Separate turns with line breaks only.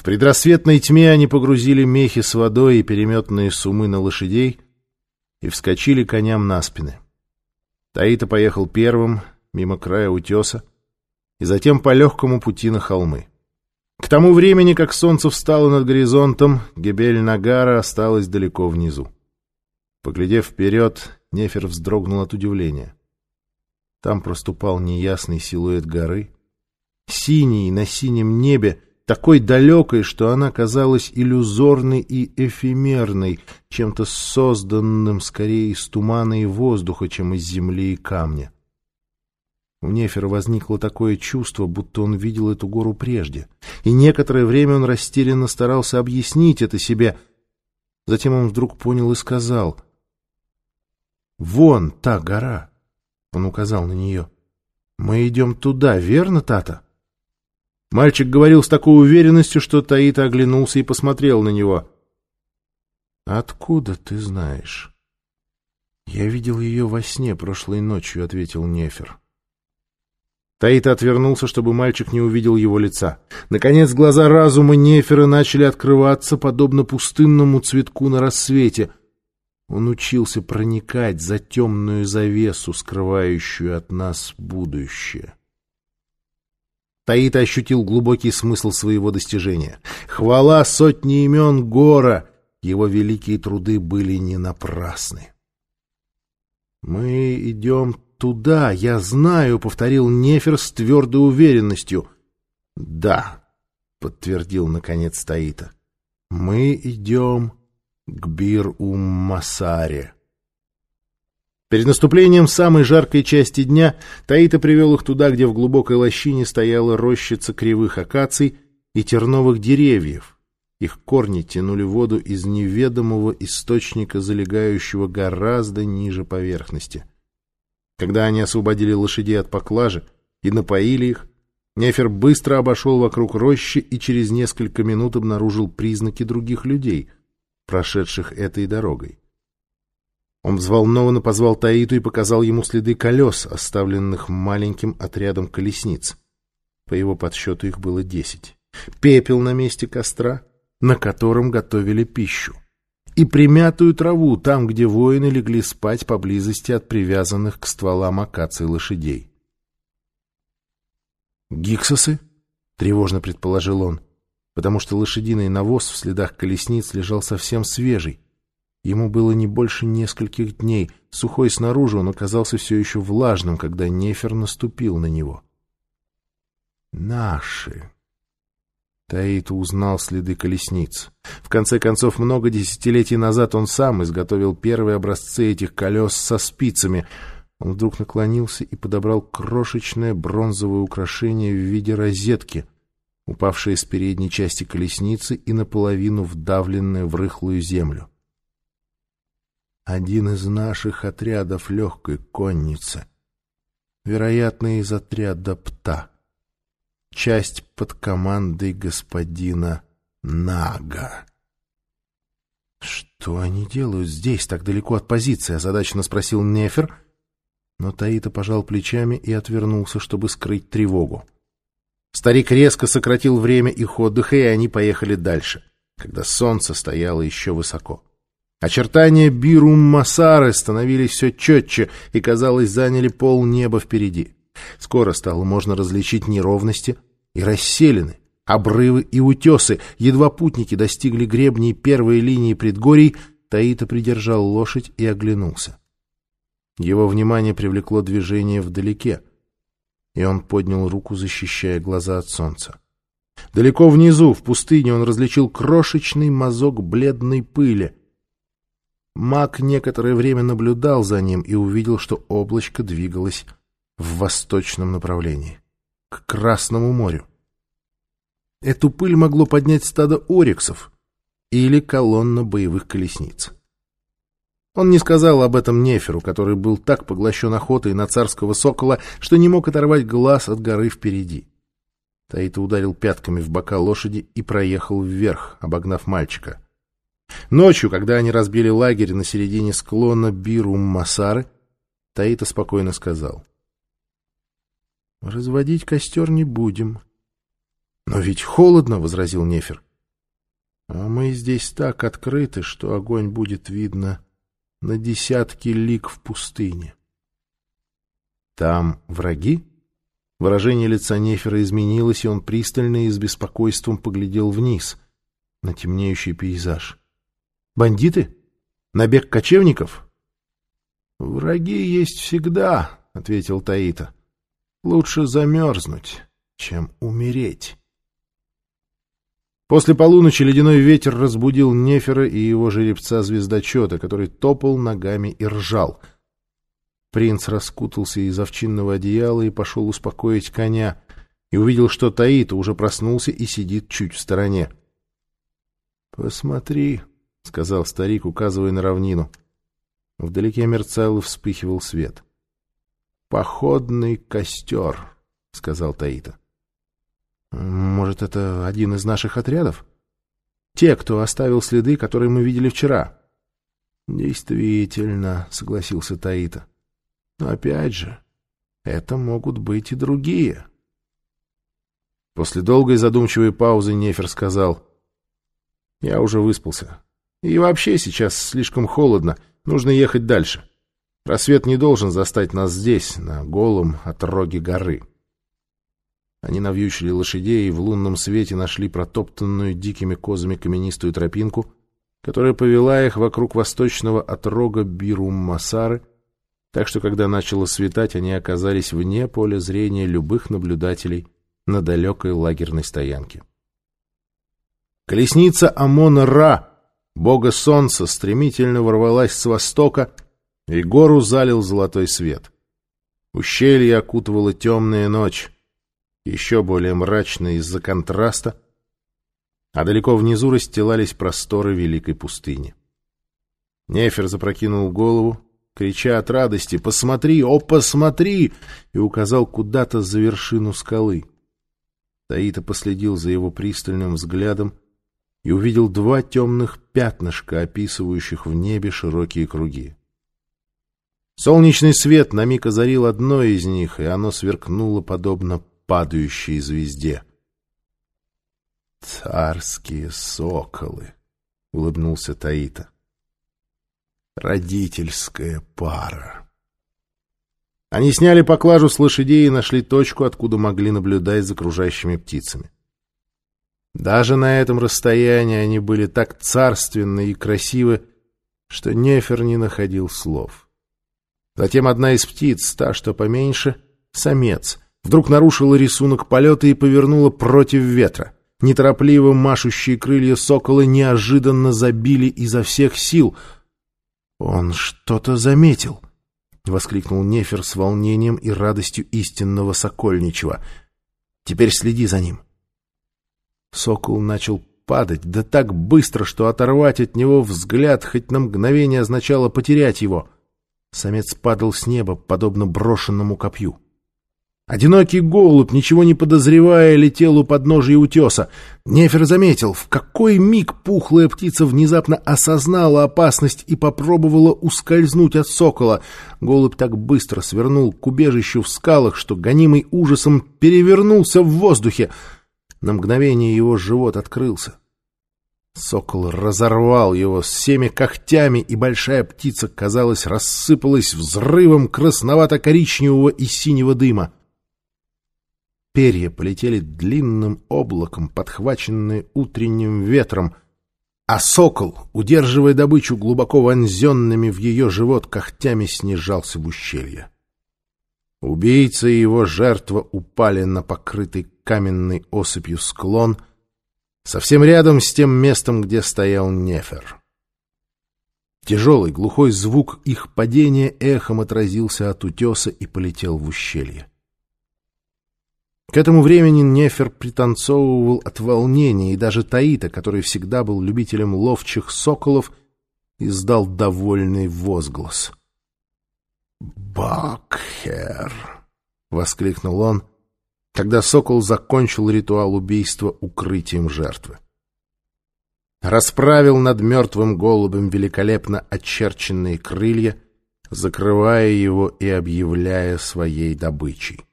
В предрассветной тьме они погрузили мехи с водой и переметные сумы на лошадей и вскочили коням на спины. Таита поехал первым, мимо края утеса, и затем по легкому пути на холмы. К тому времени, как солнце встало над горизонтом, Гебель-Нагара осталась далеко внизу. Поглядев вперед, Нефер вздрогнул от удивления. Там проступал неясный силуэт горы, синий на синем небе, такой далекой, что она казалась иллюзорной и эфемерной, чем-то созданным скорее из тумана и воздуха, чем из земли и камня. У Нефера возникло такое чувство, будто он видел эту гору прежде, и некоторое время он растерянно старался объяснить это себе. Затем он вдруг понял и сказал, «Вон та гора!» — он указал на нее. «Мы идем туда, верно, Тата?» Мальчик говорил с такой уверенностью, что Таита оглянулся и посмотрел на него. «Откуда ты знаешь?» «Я видел ее во сне прошлой ночью», — ответил Нефер. Таита отвернулся, чтобы мальчик не увидел его лица. Наконец глаза разума Нефера начали открываться, подобно пустынному цветку на рассвете. Он учился проникать за темную завесу, скрывающую от нас будущее. Таита ощутил глубокий смысл своего достижения. Хвала сотни имен Гора! Его великие труды были не напрасны. «Мы идем туда, я знаю», — повторил Нефер с твердой уверенностью. «Да», — подтвердил наконец Таита, — «мы идем к Бир-Ум-Масаре». Перед наступлением самой жаркой части дня Таита привел их туда, где в глубокой лощине стояла рощица кривых акаций и терновых деревьев. Их корни тянули воду из неведомого источника, залегающего гораздо ниже поверхности. Когда они освободили лошадей от поклажи и напоили их, Нефер быстро обошел вокруг рощи и через несколько минут обнаружил признаки других людей, прошедших этой дорогой. Он взволнованно позвал Таиту и показал ему следы колес, оставленных маленьким отрядом колесниц. По его подсчету их было десять. Пепел на месте костра, на котором готовили пищу. И примятую траву там, где воины легли спать поблизости от привязанных к стволам акаций лошадей. «Гиксосы?» — тревожно предположил он, потому что лошадиный навоз в следах колесниц лежал совсем свежий, Ему было не больше нескольких дней. Сухой снаружи он оказался все еще влажным, когда Нефер наступил на него. «Наши!» Таит узнал следы колесниц. В конце концов, много десятилетий назад он сам изготовил первые образцы этих колес со спицами. Он вдруг наклонился и подобрал крошечное бронзовое украшение в виде розетки, упавшее с передней части колесницы и наполовину вдавленное в рыхлую землю один из наших отрядов легкой конницы, вероятно, из отряда ПТА, часть под командой господина Нага. «Что они делают здесь, так далеко от позиции?» — озадаченно спросил Нефер, но Таита пожал плечами и отвернулся, чтобы скрыть тревогу. Старик резко сократил время их отдыха, и они поехали дальше, когда солнце стояло еще высоко. Очертания Бирум-Масары становились все четче и, казалось, заняли пол неба впереди. Скоро стало можно различить неровности и расселены, обрывы и утесы. Едва путники достигли гребней первой линии предгорий, Таита придержал лошадь и оглянулся. Его внимание привлекло движение вдалеке, и он поднял руку, защищая глаза от солнца. Далеко внизу, в пустыне, он различил крошечный мазок бледной пыли — Маг некоторое время наблюдал за ним и увидел, что облачко двигалось в восточном направлении, к Красному морю. Эту пыль могло поднять стадо ориксов или колонна боевых колесниц. Он не сказал об этом Неферу, который был так поглощен охотой на царского сокола, что не мог оторвать глаз от горы впереди. Таита ударил пятками в бока лошади и проехал вверх, обогнав мальчика — Ночью, когда они разбили лагерь на середине склона Бирум-Масары, Таита спокойно сказал. «Разводить костер не будем». «Но ведь холодно», — возразил Нефер. А мы здесь так открыты, что огонь будет видно на десятки лик в пустыне. Там враги? Выражение лица Нефера изменилось, и он пристально и с беспокойством поглядел вниз, на темнеющий пейзаж. «Бандиты? Набег кочевников?» «Враги есть всегда», — ответил Таита. «Лучше замерзнуть, чем умереть». После полуночи ледяной ветер разбудил Нефера и его жеребца-звездочета, который топал ногами и ржал — Принц раскутался из овчинного одеяла и пошел успокоить коня, и увидел, что Таита уже проснулся и сидит чуть в стороне. — Посмотри, — сказал старик, указывая на равнину. Вдалеке мерцал и вспыхивал свет. — Походный костер, — сказал Таита. — Может, это один из наших отрядов? Те, кто оставил следы, которые мы видели вчера. — Действительно, — согласился Таита. Но опять же, это могут быть и другие. После долгой задумчивой паузы Нефер сказал, «Я уже выспался. И вообще сейчас слишком холодно, нужно ехать дальше. Рассвет не должен застать нас здесь, на голом отроге горы». Они навьючили лошадей и в лунном свете нашли протоптанную дикими козами каменистую тропинку, которая повела их вокруг восточного отрога Бирум-Масары, так что когда начало светать, они оказались вне поля зрения любых наблюдателей на далекой лагерной стоянке. Колесница Амона-Ра, бога солнца, стремительно ворвалась с востока, и гору залил золотой свет. Ущелье окутывала темная ночь, еще более мрачная из-за контраста, а далеко внизу расстилались просторы великой пустыни. Нефер запрокинул голову, крича от радости «Посмотри, о, посмотри!» и указал куда-то за вершину скалы. Таита последил за его пристальным взглядом и увидел два темных пятнышка, описывающих в небе широкие круги. Солнечный свет на миг озарил одно из них, и оно сверкнуло подобно падающей звезде. «Царские соколы!» — улыбнулся Таита родительская пара. Они сняли поклажу с лошадей и нашли точку, откуда могли наблюдать за окружающими птицами. Даже на этом расстоянии они были так царственны и красивы, что Нефер не находил слов. Затем одна из птиц, та, что поменьше, самец, вдруг нарушила рисунок полета и повернула против ветра. Неторопливо машущие крылья сокола неожиданно забили изо всех сил — «Он что-то заметил!» — воскликнул Нефер с волнением и радостью истинного Сокольничего. «Теперь следи за ним!» Сокол начал падать, да так быстро, что оторвать от него взгляд хоть на мгновение означало потерять его. Самец падал с неба, подобно брошенному копью. Одинокий голубь, ничего не подозревая, летел у подножия утеса. Нефер заметил, в какой миг пухлая птица внезапно осознала опасность и попробовала ускользнуть от сокола. Голубь так быстро свернул к убежищу в скалах, что, гонимый ужасом, перевернулся в воздухе. На мгновение его живот открылся. Сокол разорвал его всеми когтями, и большая птица, казалось, рассыпалась взрывом красновато-коричневого и синего дыма. Перья полетели длинным облаком, подхваченные утренним ветром, а сокол, удерживая добычу глубоко вонзенными в ее живот когтями, снижался в ущелье. Убийца и его жертва упали на покрытый каменной осыпью склон, совсем рядом с тем местом, где стоял Нефер. Тяжелый глухой звук их падения эхом отразился от утеса и полетел в ущелье. К этому времени Нефер пританцовывал от волнения, и даже Таита, который всегда был любителем ловчих соколов, издал довольный возглас. «Бакхер!» — воскликнул он, когда сокол закончил ритуал убийства укрытием жертвы. Расправил над мертвым голубем великолепно очерченные крылья, закрывая его и объявляя своей добычей.